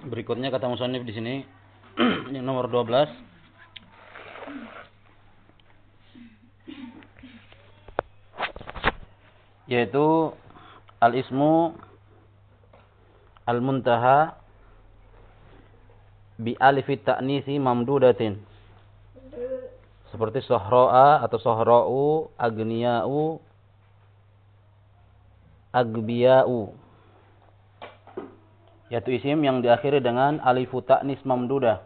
Berikutnya kata musannif di sini. Yang nomor 12 yaitu al-ismu al-muntaha bi alif ta'nisi mamdudatin. Seperti sohroa atau sohra'u agniya'u agbiya'u yaitu isim yang diakhiri dengan alifu ta'nis mamdudah.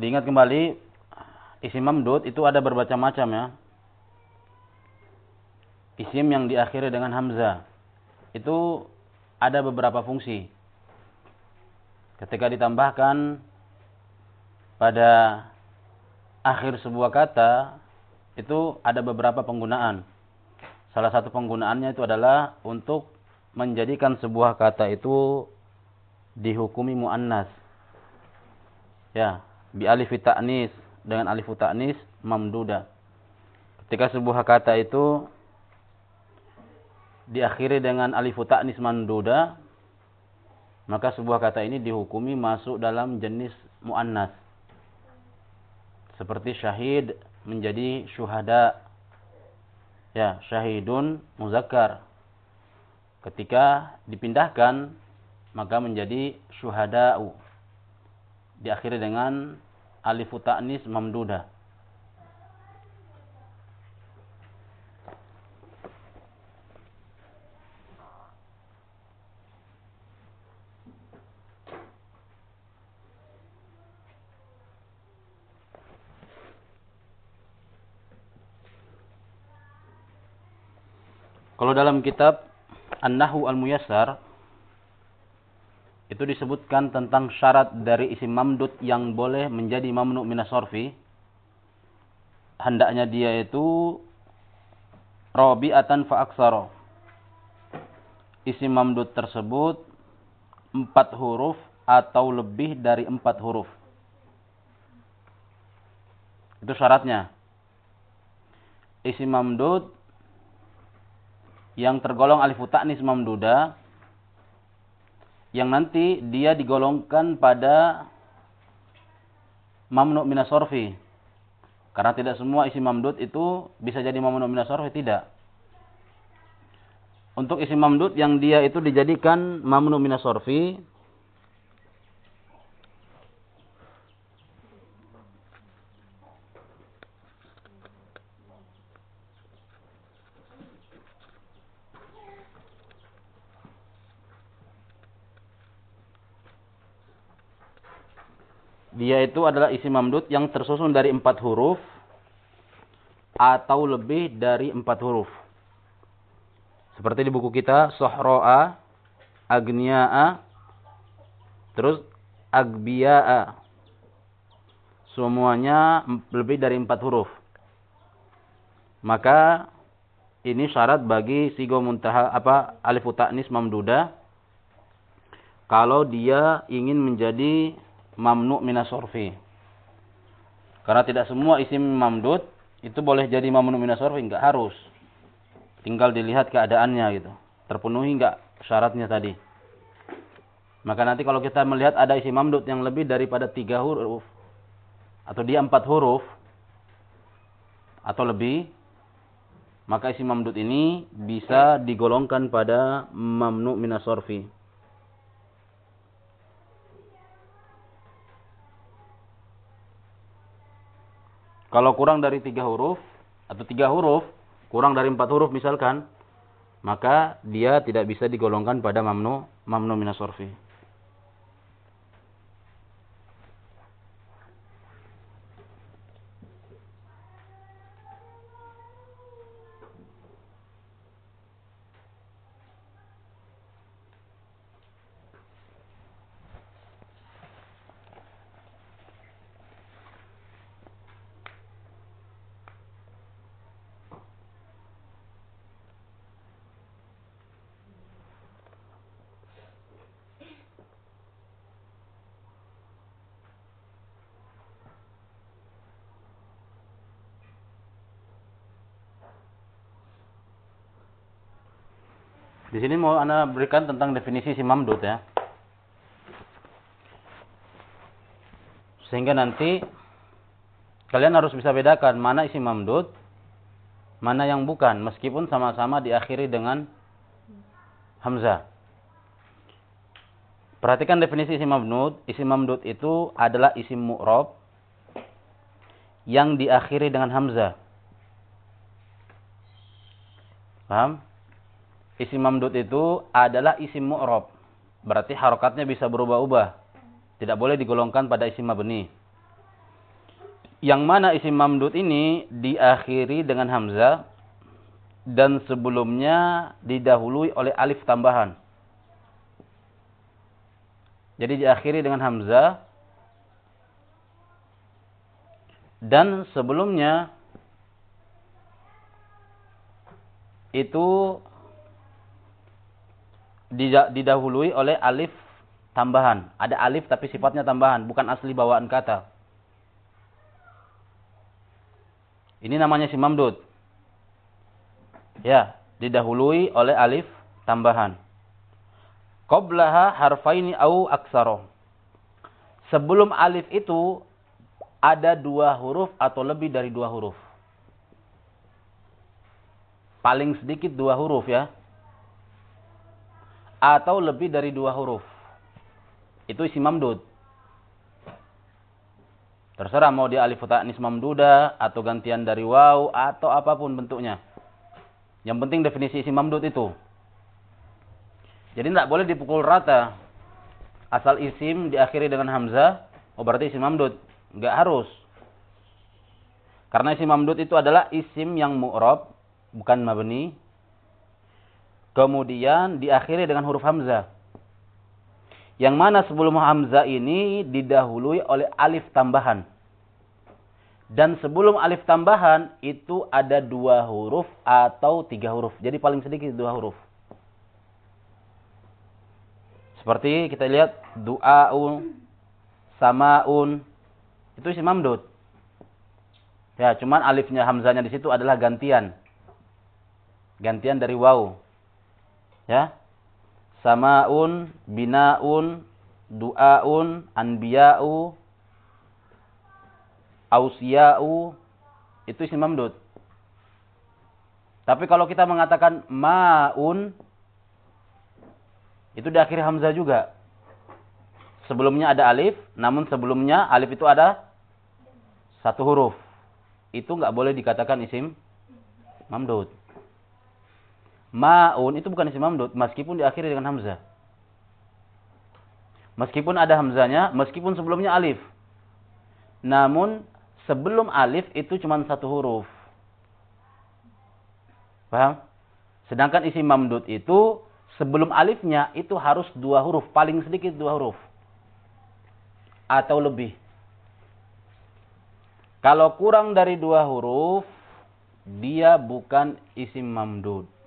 Diingat kembali, isim mamdud itu ada berbaca-macam ya. Isim yang diakhiri dengan hamzah. Itu ada beberapa fungsi. Ketika ditambahkan pada akhir sebuah kata, itu ada beberapa penggunaan. Salah satu penggunaannya itu adalah untuk menjadikan sebuah kata itu dihukumi muannas. Ya, bi alif ta'nis dengan alif ta'nis mamduda. Ketika sebuah kata itu diakhiri dengan alif ta'nis mamduda, maka sebuah kata ini dihukumi masuk dalam jenis muannas. Seperti syahid menjadi syuhada. Ya, syahidun muzakkar ketika dipindahkan maka menjadi syuhada'u. Diakhiri dengan alifu ta'nis mamduda. Kalau dalam kitab An-Nahu Al-Muyassar itu disebutkan tentang syarat dari isim mamdud yang boleh menjadi mamnu minas sorfi. Hendaknya dia itu rabi'atan fa'aksaro. Isim mamdud tersebut empat huruf atau lebih dari empat huruf. Itu syaratnya. Isim mamdud yang tergolong alif ta'nis mamduda yang nanti dia digolongkan pada mamnu minas sorfi. Karena tidak semua isi mamdud itu bisa jadi mamnu minas sorfi, tidak. Untuk isi mamdud yang dia itu dijadikan mamnu minas sorfi, Dia itu adalah isi mamdud yang tersusun dari empat huruf atau lebih dari empat huruf. Seperti di buku kita, Sohro'a, Agnia'a, terus Agbia'a. Semuanya lebih dari empat huruf. Maka ini syarat bagi sigo muntaha apa alifu ta'nis mamduda kalau dia ingin menjadi mamnu minas sorfi. Karena tidak semua isim mamdud itu boleh jadi mamnu minas sorfi, enggak harus. Tinggal dilihat keadaannya gitu. Terpenuhi enggak syaratnya tadi. Maka nanti kalau kita melihat ada isim mamdud yang lebih daripada tiga huruf atau dia empat huruf atau lebih, maka isim mamdud ini bisa digolongkan pada mamnu minas Kalau kurang dari tiga huruf, atau tiga huruf, kurang dari empat huruf misalkan, maka dia tidak bisa digolongkan pada mamnu, mamnu minas Di sini mau Anda berikan tentang definisi isim mamdud ya. Sehingga nanti kalian harus bisa bedakan mana isim mamdud, mana yang bukan, meskipun sama-sama diakhiri dengan hamzah. Perhatikan definisi isim mamdud. Isim mamdud itu adalah isim mu'rob yang diakhiri dengan hamzah. Paham? Isim mamdud itu adalah isim mu'rob. Berarti harokatnya bisa berubah-ubah. Tidak boleh digolongkan pada isim mabni. Yang mana isim mamdud ini diakhiri dengan hamzah dan sebelumnya didahului oleh alif tambahan. Jadi diakhiri dengan hamzah dan sebelumnya itu didahului oleh alif tambahan. Ada alif tapi sifatnya tambahan, bukan asli bawaan kata. Ini namanya si mamdud. Ya, didahului oleh alif tambahan. Qoblaha harfaini au aksaro. Sebelum alif itu ada dua huruf atau lebih dari dua huruf. Paling sedikit dua huruf ya. Atau lebih dari dua huruf. Itu isi mamdud. Terserah mau dia alif ta'nis mamduda atau gantian dari waw atau apa pun bentuknya. Yang penting definisi isi mamdud itu. Jadi tidak boleh dipukul rata. Asal isim diakhiri dengan hamzah, oh berarti isim mamdud. Enggak harus. Karena isim mamdud itu adalah isim yang mu'rob, bukan mabni. Kemudian diakhiri dengan huruf hamzah. Yang mana sebelum hamzah ini didahului oleh alif tambahan. Dan sebelum alif tambahan itu ada dua huruf atau tiga huruf. Jadi paling sedikit dua huruf. Seperti kita lihat du'aun, samaun, itu isim mamdud. Ya, cuman alifnya hamzahnya di situ adalah gantian. Gantian dari waw. Ya, samaun, binaun, du'aun, anbiya'u, ausiya'u, itu isim mamdud. Tapi kalau kita mengatakan ma'un, itu diakhiri hamzah juga. Sebelumnya ada alif, namun sebelumnya alif itu ada satu huruf. Itu nggak boleh dikatakan isim mamdud. Ma'un itu bukan isim mamdud meskipun diakhiri dengan hamzah. Meskipun ada hamzanya, meskipun sebelumnya alif. Namun sebelum alif itu cuma satu huruf. Paham? Sedangkan isim mamdud itu sebelum alifnya itu harus dua huruf, paling sedikit dua huruf. Atau lebih. Kalau kurang dari dua huruf, dia bukan isim mamdud.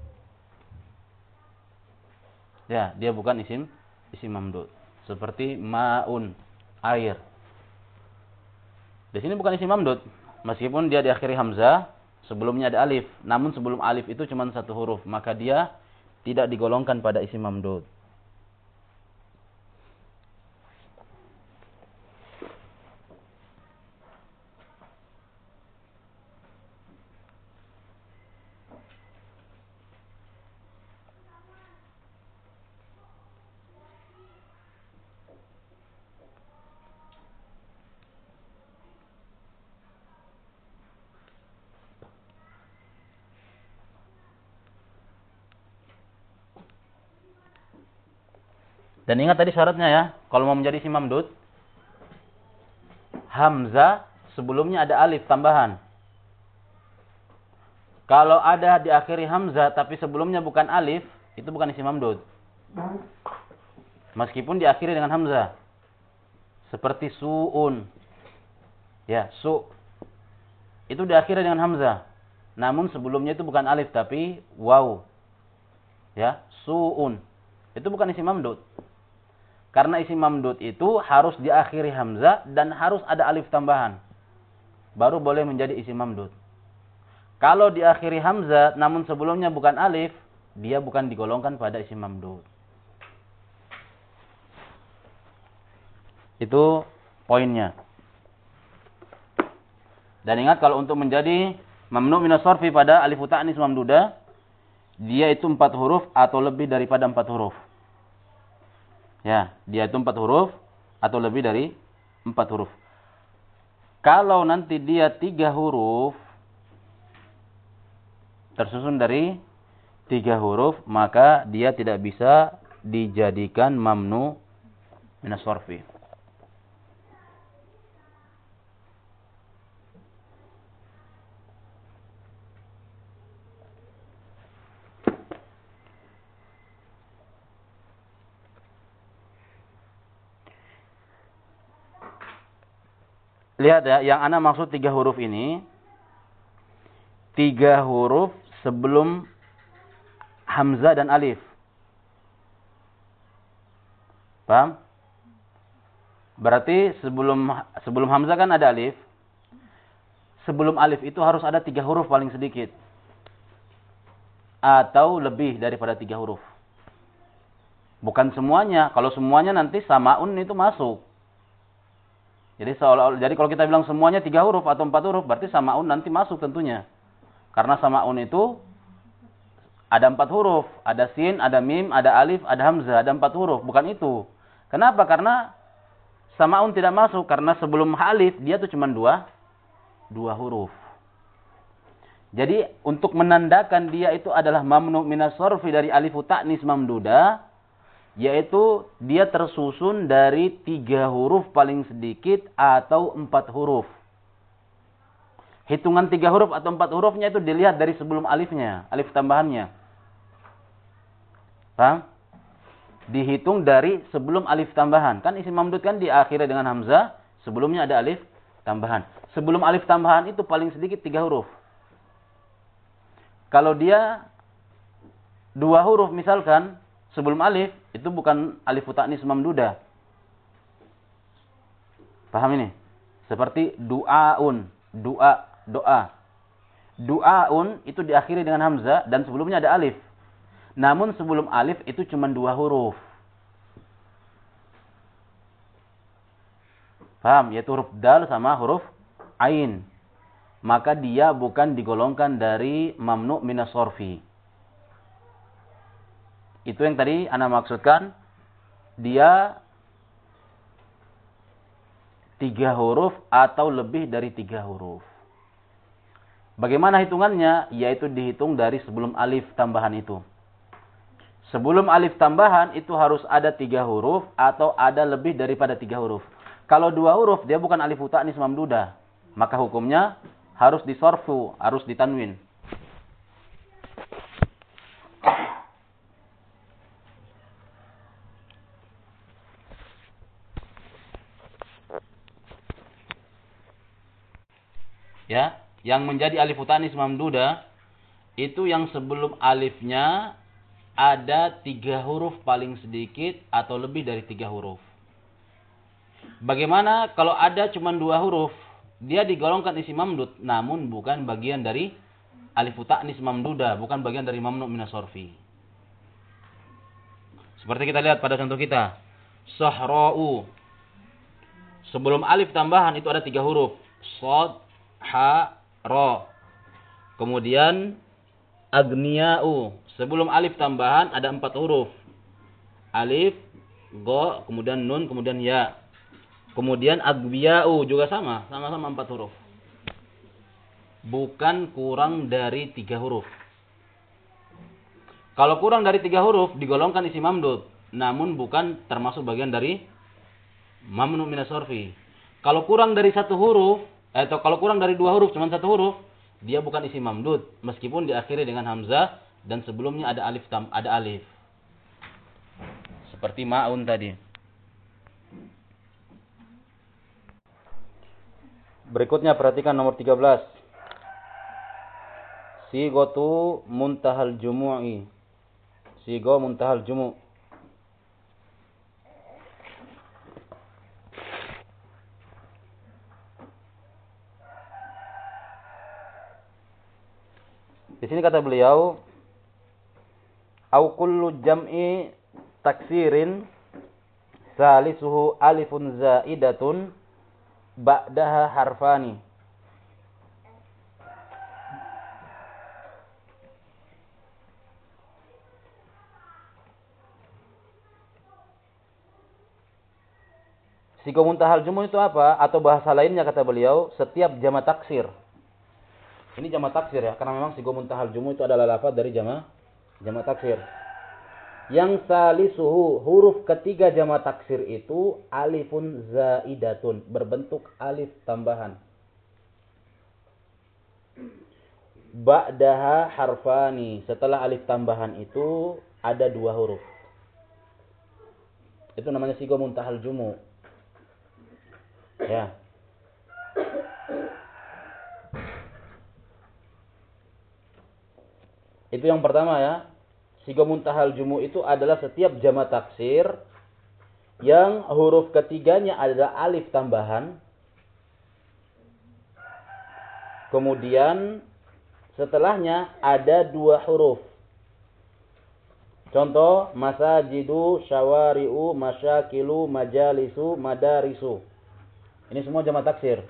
Ya, dia bukan isim isim mamdud. Seperti maun, air. Di sini bukan isim mamdud. Meskipun dia diakhiri hamzah, sebelumnya ada alif. Namun sebelum alif itu cuma satu huruf. Maka dia tidak digolongkan pada isim mamdud. Dan ingat tadi syaratnya ya, kalau mau menjadi isim mamdud, hamzah sebelumnya ada alif tambahan. Kalau ada di akhiri hamzah tapi sebelumnya bukan alif, itu bukan isim mamdud. Meskipun diakhiri dengan hamzah. Seperti su'un. Ya, su. Itu diakhiri dengan hamzah. Namun sebelumnya itu bukan alif tapi waw. Ya, su'un. Itu bukan isim mamdud. Karena isim mamdud itu harus diakhiri hamzah dan harus ada alif tambahan. Baru boleh menjadi isim mamdud. Kalau diakhiri hamzah namun sebelumnya bukan alif, dia bukan digolongkan pada isim mamdud. Itu poinnya. Dan ingat kalau untuk menjadi mamnu minas sorfi pada alif ta'nis mamduda, dia itu empat huruf atau lebih daripada empat huruf. Ya, dia itu empat huruf atau lebih dari empat huruf. Kalau nanti dia tiga huruf, tersusun dari tiga huruf, maka dia tidak bisa dijadikan mamnu minas sorfi. Lihat ya, yang ana maksud tiga huruf ini, tiga huruf sebelum hamzah dan alif. Paham? Berarti sebelum sebelum hamzah kan ada alif. Sebelum alif itu harus ada tiga huruf paling sedikit. Atau lebih daripada tiga huruf. Bukan semuanya. Kalau semuanya nanti samaun itu masuk. Jadi seolah jadi kalau kita bilang semuanya tiga huruf atau empat huruf, berarti samaun nanti masuk tentunya. Karena samaun itu ada empat huruf, ada sin, ada mim, ada alif, ada hamzah, ada empat huruf, bukan itu. Kenapa? Karena samaun tidak masuk karena sebelum alif dia tuh cuma dua, dua huruf. Jadi untuk menandakan dia itu adalah mamnu minas sorfi dari alif ta'nis mamduda, yaitu dia tersusun dari tiga huruf paling sedikit atau empat huruf. Hitungan tiga huruf atau empat hurufnya itu dilihat dari sebelum alifnya, alif tambahannya. Paham? Dihitung dari sebelum alif tambahan. Kan isim mamdud kan diakhiri dengan hamzah, sebelumnya ada alif tambahan. Sebelum alif tambahan itu paling sedikit tiga huruf. Kalau dia dua huruf misalkan, sebelum alif itu bukan alif ta'nis mamduda. Paham ini? Seperti du'aun, doa, doa. Du'aun itu diakhiri dengan hamzah dan sebelumnya ada alif. Namun sebelum alif itu cuma dua huruf. Paham? Yaitu huruf dal sama huruf ain. Maka dia bukan digolongkan dari mamnu minas sorfi. Itu yang tadi Anda maksudkan. Dia tiga huruf atau lebih dari tiga huruf. Bagaimana hitungannya? Yaitu dihitung dari sebelum alif tambahan itu. Sebelum alif tambahan itu harus ada tiga huruf atau ada lebih daripada tiga huruf. Kalau dua huruf dia bukan alif uta'nis mamduda. Maka hukumnya harus disorfu, harus ditanwin. Ya yang menjadi alif utanis mamduda itu yang sebelum alifnya ada tiga huruf paling sedikit atau lebih dari tiga huruf. Bagaimana kalau ada cuma dua huruf, dia digolongkan isi mamdud, namun bukan bagian dari alif ta'nis mamduda, bukan bagian dari mamnu minasorfi. Seperti kita lihat pada contoh kita. Sahra'u. Sebelum alif tambahan itu ada tiga huruf. Sod, ha, ro. Kemudian agnia'u. Sebelum alif tambahan ada empat huruf. Alif, go, kemudian nun, kemudian ya. Kemudian agbiya'u juga sama. Sama-sama empat huruf. Bukan kurang dari tiga huruf. Kalau kurang dari tiga huruf, digolongkan isi mamdud. Namun bukan termasuk bagian dari mamnu minasorfi. Kalau kurang dari satu huruf, atau kalau kurang dari dua huruf cuma satu huruf dia bukan isi mamdud. Meskipun diakhiri dengan hamzah dan sebelumnya ada alif tam ada alif. Seperti maun tadi. Berikutnya perhatikan nomor 13 sigotu muntahal jumu'i. Sigo muntahal jumu' Di sini kata beliau Au kullu jam'i taksirin salisuhu alifun zaidatun ba'daha harfani. Siko muntahal jumu itu apa? Atau bahasa lainnya kata beliau, setiap jama taksir. Ini jama taksir ya, karena memang siko muntahal jumu itu adalah lafaz dari jama jama taksir. Yang salisuhu huruf ketiga jama taksir itu alifun zaidatun, berbentuk alif tambahan. Ba'daha harfani. Setelah alif tambahan itu ada dua huruf. Itu namanya sigo muntahal jumu. Ya. Itu yang pertama ya. Sigo muntahal jumu itu adalah setiap jama taksir yang huruf ketiganya adalah alif tambahan. Kemudian setelahnya ada dua huruf. Contoh, masajidu, syawari'u, masyakilu, majalisu, madarisu. Ini semua jama taksir.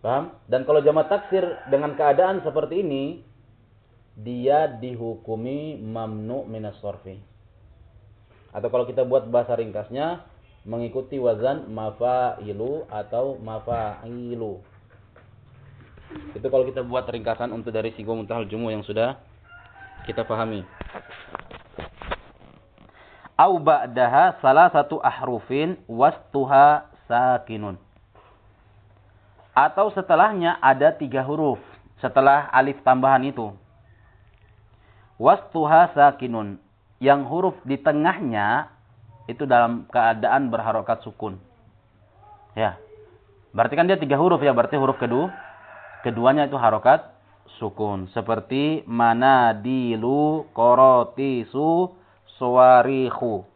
Paham? Dan kalau jama taksir dengan keadaan seperti ini, dia dihukumi mamnu minas sorfi. Atau kalau kita buat bahasa ringkasnya, mengikuti wazan mafa'ilu atau mafa'ilu. Itu kalau kita buat ringkasan untuk dari sigo muntahal jumu yang sudah kita pahami au ba'daha salah satu ahrufin wastuha sakinun. Atau setelahnya ada tiga huruf setelah alif tambahan itu. Wastuha sakinun. Yang huruf di tengahnya itu dalam keadaan berharokat sukun. Ya. Berarti kan dia tiga huruf ya. Berarti huruf kedua. Keduanya itu harokat sukun. Seperti manadilu, korotisu, suwarihu.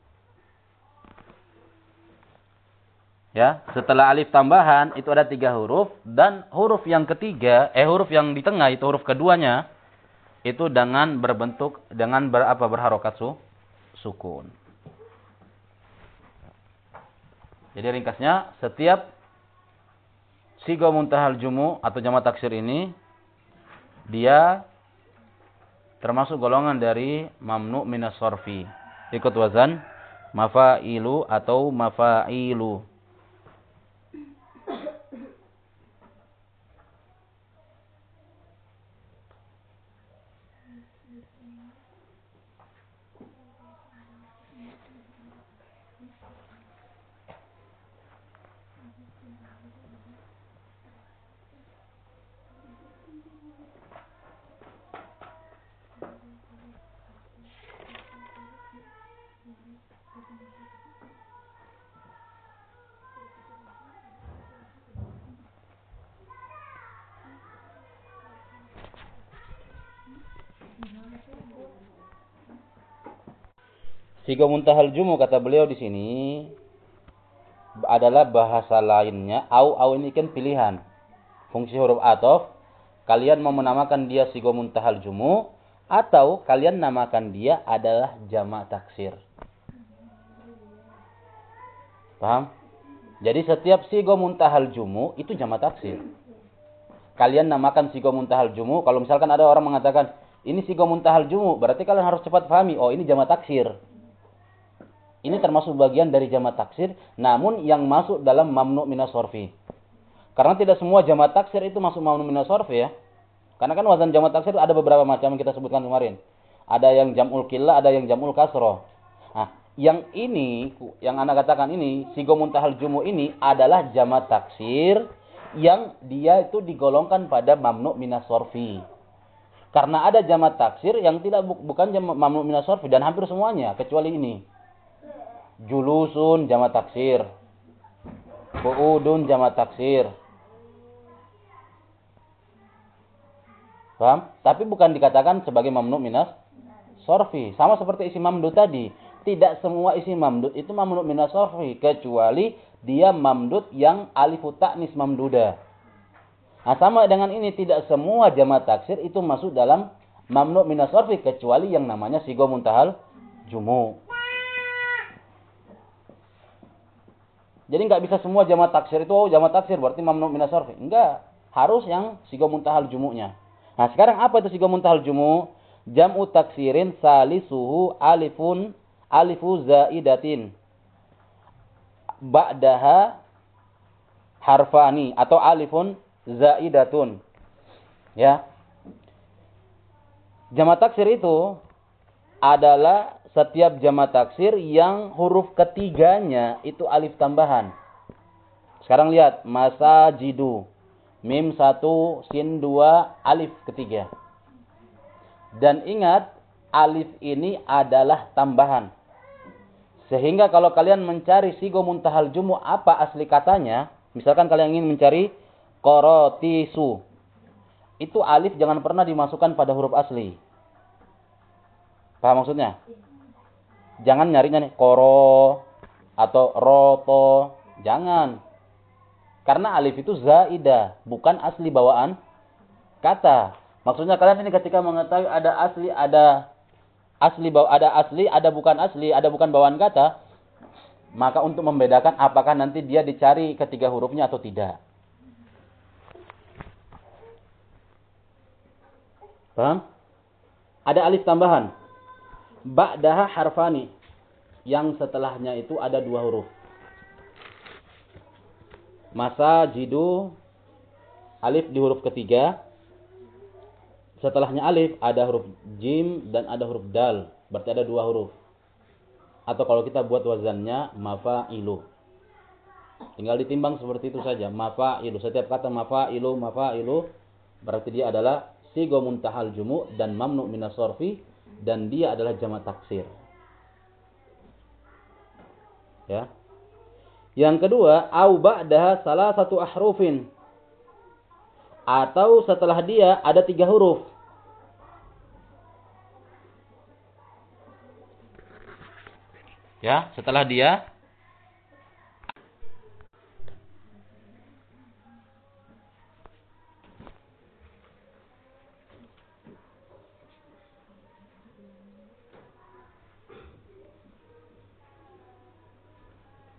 Ya, setelah alif tambahan itu ada tiga huruf dan huruf yang ketiga, eh huruf yang di tengah itu huruf keduanya itu dengan berbentuk dengan berapa berharokat su, sukun. Jadi ringkasnya setiap sigo muntahal jumu atau jama taksir ini dia termasuk golongan dari mamnu minas sorfi. Ikut wazan mafailu atau mafailu. Sigo muntahal jumu kata beliau di sini adalah bahasa lainnya. Au au ini kan pilihan. Fungsi huruf atof. Kalian mau menamakan dia sigo muntahal jumu atau kalian namakan dia adalah jamak taksir. Paham? Jadi setiap sigo muntahal jumu itu jamak taksir. Kalian namakan sigo muntahal jumu. Kalau misalkan ada orang mengatakan ini sigo muntahal jumu, berarti kalian harus cepat pahami. Oh ini jamak taksir. Ini termasuk bagian dari jama taksir, namun yang masuk dalam mamnu minas sorfi. Karena tidak semua jama taksir itu masuk mamnu minas sorfi ya. Karena kan wazan jama taksir ada beberapa macam yang kita sebutkan kemarin. Ada yang jamul killa, ada yang jamul kasro. Nah, yang ini, yang anda katakan ini, sigo muntahal jumu ini adalah jama taksir yang dia itu digolongkan pada mamnu minas sorfi. Karena ada jama taksir yang tidak bukan mamnu minas sorfi dan hampir semuanya kecuali ini julusun jama taksir. Qu'udun jama taksir. Paham? Tapi bukan dikatakan sebagai mamnu minas sorfi. Sama seperti isi mamdud tadi. Tidak semua isi mamdud itu mamnu minas sorfi. Kecuali dia mamdud yang alifu ta'nis mamduda. Nah sama dengan ini. Tidak semua jama taksir itu masuk dalam mamnu minas kecuali yang namanya sigo muntahal jumu. Jadi nggak bisa semua jama taksir itu oh jama taksir berarti mamnu minas sorfi. Enggak, harus yang sigo muntahal jumunya. Nah sekarang apa itu sigo muntahal jumu? Jam'u taksirin salisuhu alifun alifu zaidatin. Ba'daha harfani atau alifun zaidatun. Ya. Jama taksir itu adalah setiap jama taksir yang huruf ketiganya itu alif tambahan. Sekarang lihat, masa jidu. Mim satu, sin dua, alif ketiga. Dan ingat, alif ini adalah tambahan. Sehingga kalau kalian mencari sigo muntahal jumu apa asli katanya, misalkan kalian ingin mencari korotisu itu alif jangan pernah dimasukkan pada huruf asli. Paham maksudnya? Jangan nyarinya nih koro atau roto, jangan. Karena alif itu zaidah, bukan asli bawaan kata. Maksudnya kalian ini ketika mengetahui ada asli, ada asli bawa ada asli, ada bukan asli, ada bukan bawaan kata, maka untuk membedakan apakah nanti dia dicari ketiga hurufnya atau tidak. Paham? Ada alif tambahan. Ba'daha harfani. Yang setelahnya itu ada dua huruf. Masa jidu alif di huruf ketiga. Setelahnya alif ada huruf jim dan ada huruf dal. Berarti ada dua huruf. Atau kalau kita buat wazannya mafa'ilu. Tinggal ditimbang seperti itu saja. Mafa'ilu. Setiap kata mafa'ilu, mafa'ilu. Berarti dia adalah sigo muntahal jumu dan mamnu minas sorfi dan dia adalah jama taksir. Ya. Yang kedua, au ba'daha salah satu ahrufin. Atau setelah dia ada tiga huruf. Ya, setelah dia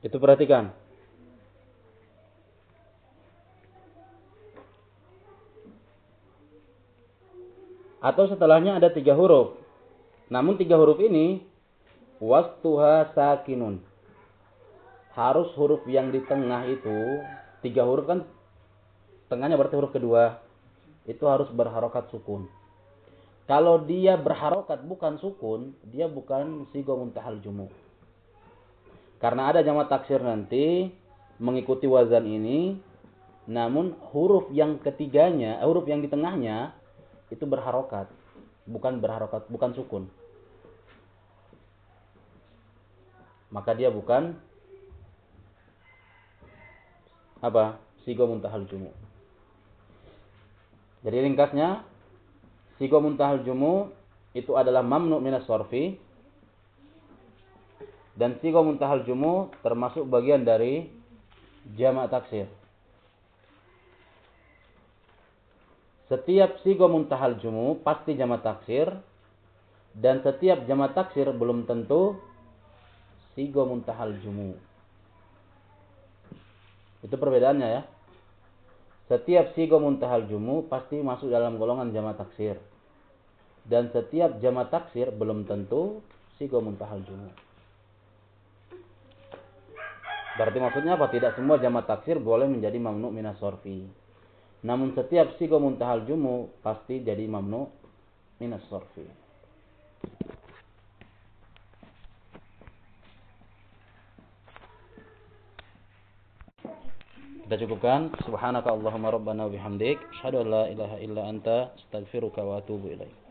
Itu perhatikan. Atau setelahnya ada tiga huruf. Namun tiga huruf ini wastuha sakinun. Harus huruf yang di tengah itu tiga huruf kan tengahnya berarti huruf kedua itu harus berharokat sukun. Kalau dia berharokat bukan sukun, dia bukan sigo muntahal jumu. Karena ada jama taksir nanti mengikuti wazan ini, namun huruf yang ketiganya, huruf yang di tengahnya itu berharokat, bukan berharokat, bukan sukun. Maka dia bukan apa? Sigo muntahal jumu. Jadi ringkasnya, sigo muntahal jumu itu adalah mamnu minas sorfi dan sigo muntahal jumu termasuk bagian dari jamak taksir. Setiap sigo muntahal jumu pasti jamak taksir. Dan setiap jamak taksir belum tentu sigo muntahal jumu. Itu perbedaannya ya. Setiap sigo muntahal jumu pasti masuk dalam golongan jamak taksir. Dan setiap jamak taksir belum tentu sigo muntahal jumu. Berarti maksudnya apa? Tidak semua jamak taksir boleh menjadi mamnu minas sorfi. Namun setiap sigo muntahal jumu pasti jadi mamnu minas sorfi. Kita cukupkan. Subhanaka Allahumma rabbana bihamdik. Asyhadu la ilaha illa anta astaghfiruka wa atubu ilaik.